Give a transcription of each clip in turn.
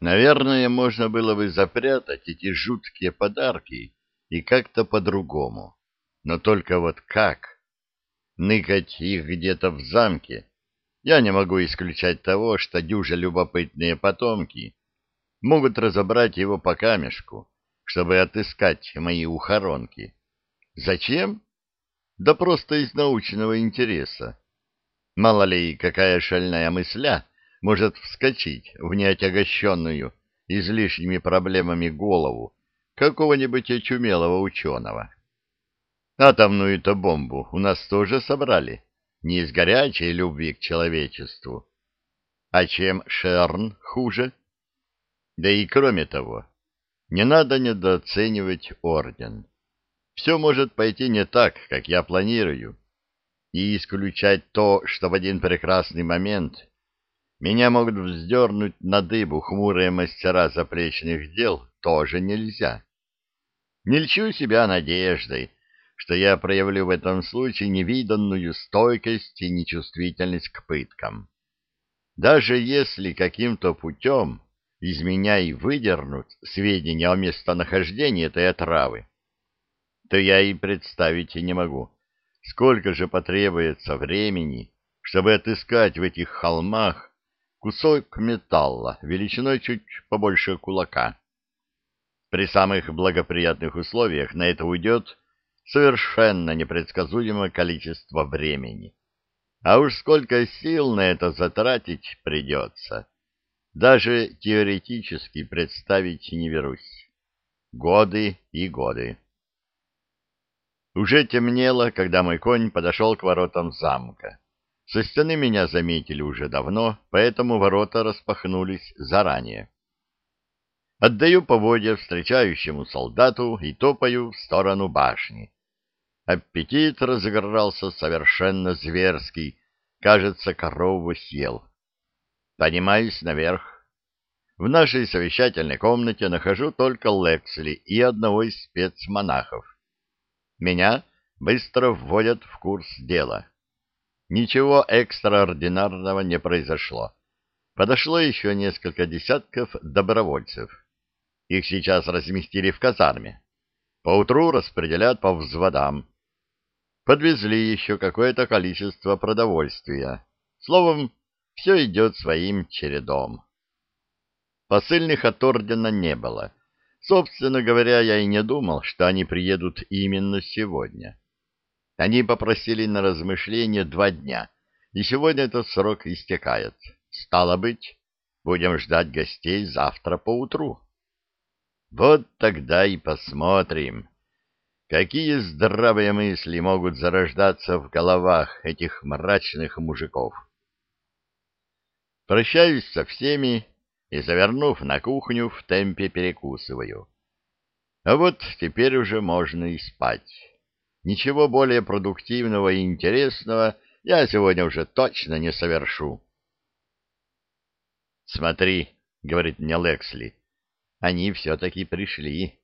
Наверное, можно было бы запрятать эти жуткие подарки и как-то по-другому. Но только вот как? Ныкать их где-то в замке? Я не могу исключать того, что дюже любопытные потомки могут разобрать его по камешку, чтобы отыскать мои ухоронки. Зачем? Да просто из научного интереса. Мало ли, какая шальная мысля может вскочить в неотягощенную излишними проблемами голову какого-нибудь очумелого ученого. Атомную-то бомбу у нас тоже собрали, не из горячей любви к человечеству. А чем Шерн хуже? Да и кроме того, не надо недооценивать орден. Все может пойти не так, как я планирую, и исключать то, что в один прекрасный момент меня могут вздернуть на дыбу хмурые мастера заплечных дел, тоже нельзя. Не льчу себя надеждой, что я проявлю в этом случае невиданную стойкость и нечувствительность к пыткам. Даже если каким-то путем из меня и выдернут сведения о местонахождении этой отравы, то я и представить не могу, сколько же потребуется времени, чтобы отыскать в этих холмах кусок металла величиной чуть побольше кулака. При самых благоприятных условиях на это уйдет совершенно непредсказуемое количество времени. А уж сколько сил на это затратить придется, даже теоретически представить не берусь. Годы и годы. Уже темнело, когда мой конь подошел к воротам замка. Со стены меня заметили уже давно, поэтому ворота распахнулись заранее. Отдаю поводья встречающему солдату и топаю в сторону башни. Аппетит разыгрался совершенно зверский, кажется, корову съел. Поднимаюсь наверх. В нашей совещательной комнате нахожу только Лексли и одного из спецмонахов. Меня быстро вводят в курс дела. Ничего экстраординарного не произошло. Подошло еще несколько десятков добровольцев. Их сейчас разместили в казарме. Поутру распределят по взводам. Подвезли еще какое-то количество продовольствия. Словом, все идет своим чередом. Посыльных от ордена не было. Собственно говоря, я и не думал, что они приедут именно сегодня. Они попросили на размышление два дня, и сегодня этот срок истекает. Стало быть, будем ждать гостей завтра поутру. Вот тогда и посмотрим, какие здравые мысли могут зарождаться в головах этих мрачных мужиков. Прощаюсь со всеми и, завернув на кухню, в темпе перекусываю. А вот теперь уже можно и спать. Ничего более продуктивного и интересного я сегодня уже точно не совершу. «Смотри», — говорит мне Лексли, — «они все-таки пришли».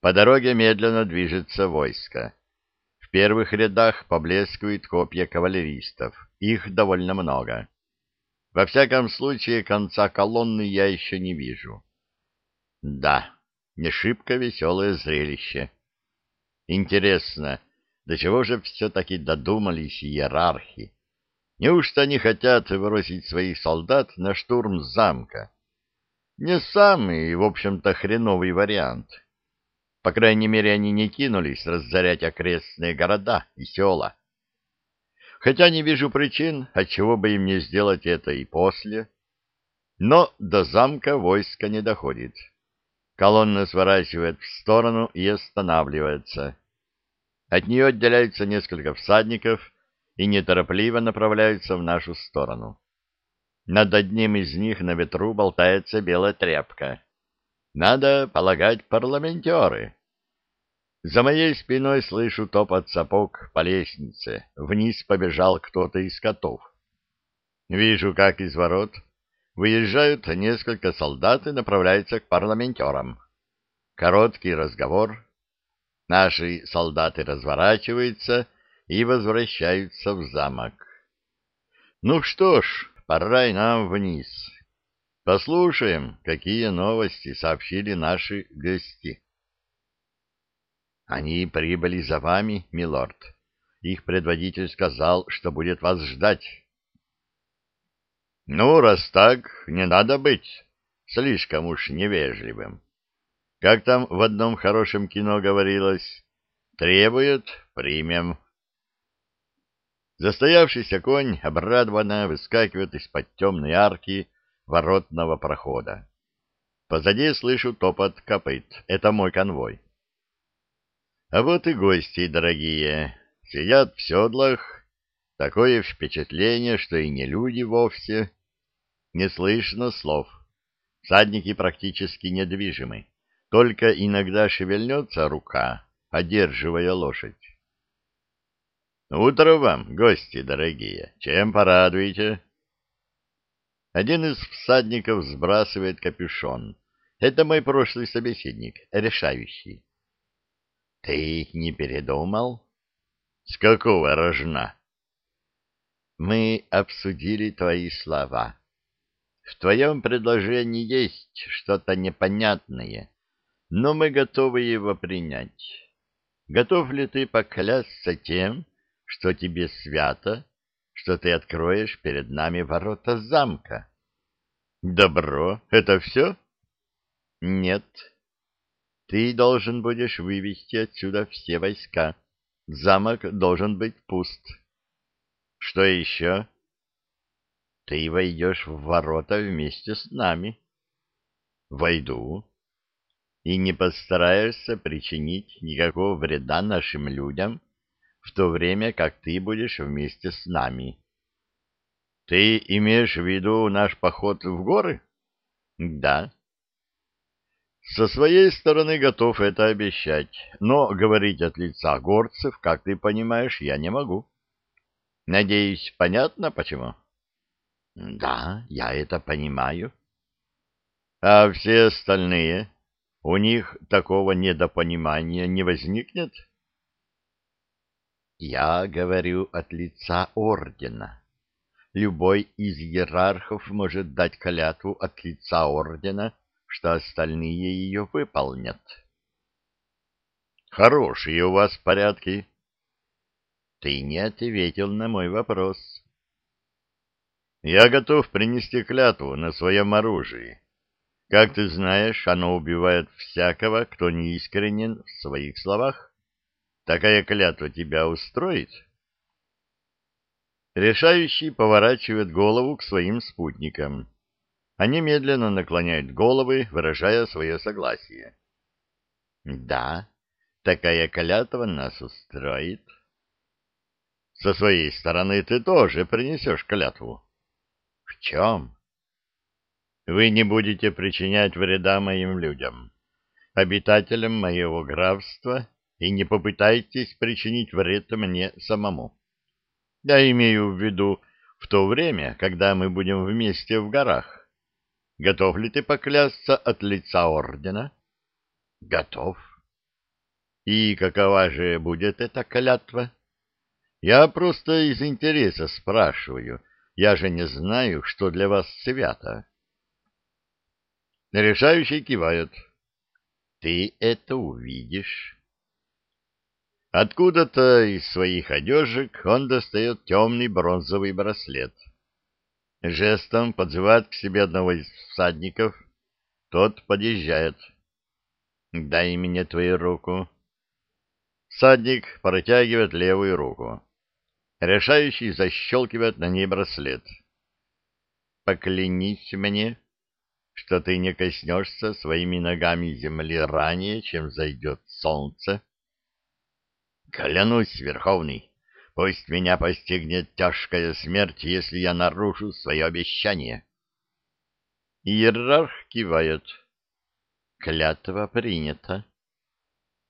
По дороге медленно движется войско. В первых рядах поблескивают копья кавалеристов. Их довольно много. Во всяком случае, конца колонны я еще не вижу. Да, не шибко веселое зрелище. Интересно, до чего же все-таки додумались иерархи? Неужто они хотят бросить своих солдат на штурм замка? Не самый, в общем-то, хреновый вариант. По крайней мере, они не кинулись разорять окрестные города и села. Хотя не вижу причин, отчего бы им не сделать это и после. Но до замка войска не доходит. Колонна сворачивает в сторону и останавливается. От нее отделяются несколько всадников и неторопливо направляются в нашу сторону. Над одним из них на ветру болтается белая тряпка. Надо полагать парламентеры. За моей спиной слышу топот сапог по лестнице. Вниз побежал кто-то из котов. Вижу, как из ворот Выезжают несколько солдат и направляются к парламентерам. Короткий разговор. Наши солдаты разворачиваются и возвращаются в замок. Ну что ж, пора и нам вниз. Послушаем, какие новости сообщили наши гости. Они прибыли за вами, милорд. Их предводитель сказал, что будет вас ждать. Ну, раз так, не надо быть слишком уж невежливым. Как там в одном хорошем кино говорилось, требует — примем. Застоявшийся конь обрадованно выскакивает из-под темной арки воротного прохода. Позади слышу топот копыт. Это мой конвой. А вот и гости, дорогие. Сидят в седлах. Такое впечатление, что и не люди вовсе. Не слышно слов. Всадники практически недвижимы. Только иногда шевельнется рука, одерживая лошадь. Утро вам, гости дорогие. Чем порадуете? Один из всадников сбрасывает капюшон. Это мой прошлый собеседник, решающий. Ты не передумал? С какого рожна? Мы обсудили твои слова. В твоем предложении есть что-то непонятное но мы готовы его принять. Готов ли ты поклясться тем, что тебе свято, что ты откроешь перед нами ворота замка? Добро, это все? Нет. Ты должен будешь вывести отсюда все войска. Замок должен быть пуст. Что еще? Ты войдешь в ворота вместе с нами. Войду и не постараешься причинить никакого вреда нашим людям, в то время как ты будешь вместе с нами. Ты имеешь в виду наш поход в горы? Да. Со своей стороны готов это обещать, но говорить от лица горцев, как ты понимаешь, я не могу. Надеюсь, понятно почему? Да, я это понимаю. А все остальные у них такого недопонимания не возникнет? Я говорю от лица ордена. Любой из иерархов может дать клятву от лица ордена, что остальные ее выполнят. Хорошие у вас порядки. Ты не ответил на мой вопрос. Я готов принести клятву на своем оружии. Как ты знаешь, оно убивает всякого, кто не искренен в своих словах. Такая клятва тебя устроит? Решающий поворачивает голову к своим спутникам. Они медленно наклоняют головы, выражая свое согласие. Да, такая клятва нас устроит. Со своей стороны ты тоже принесешь клятву. В чем? Вы не будете причинять вреда моим людям, обитателям моего графства, и не попытайтесь причинить вред мне самому. Я имею в виду в то время, когда мы будем вместе в горах. Готов ли ты поклясться от лица ордена? Готов. И какова же будет эта клятва? Я просто из интереса спрашиваю. Я же не знаю, что для вас свято. Решающий кивает. Ты это увидишь. Откуда-то из своих одежек он достает темный бронзовый браслет. Жестом подзывает к себе одного из всадников. Тот подъезжает. «Дай мне твою руку». Всадник протягивает левую руку. Решающий защелкивает на ней браслет. «Поклянись мне, что ты не коснешься своими ногами земли ранее, чем зайдет солнце? Клянусь, Верховный, пусть меня постигнет тяжкая смерть, если я нарушу свое обещание. Иерарх кивает. Клятва принята.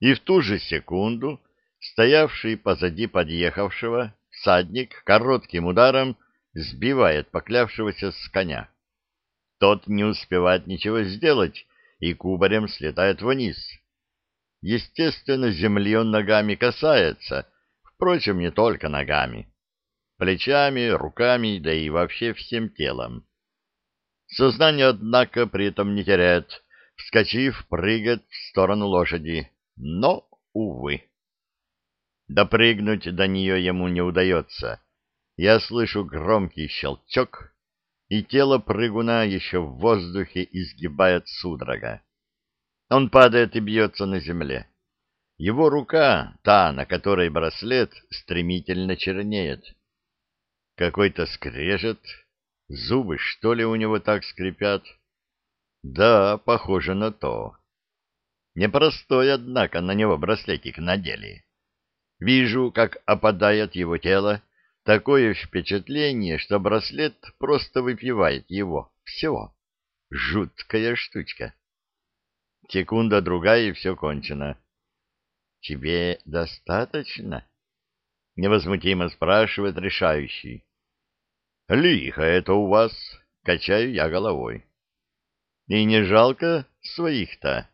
И в ту же секунду стоявший позади подъехавшего всадник коротким ударом сбивает поклявшегося с коня. Тот не успевает ничего сделать и кубарем слетает вниз. Естественно, земли он ногами касается, впрочем, не только ногами. Плечами, руками, да и вообще всем телом. Сознание, однако, при этом не теряет. Вскочив, прыгает в сторону лошади. Но, увы. Допрыгнуть до нее ему не удается. Я слышу громкий щелчок, и тело прыгуна еще в воздухе изгибает судорога. Он падает и бьется на земле. Его рука, та, на которой браслет, стремительно чернеет. Какой-то скрежет, зубы, что ли, у него так скрипят? Да, похоже на то. Непростой, однако, на него браслетик надели. Вижу, как опадает его тело, такое впечатление, что браслет просто выпивает его. Все. Жуткая штучка. Секунда-другая, и все кончено. «Тебе достаточно?» — невозмутимо спрашивает решающий. «Лихо это у вас!» — качаю я головой. «И не жалко своих-то?»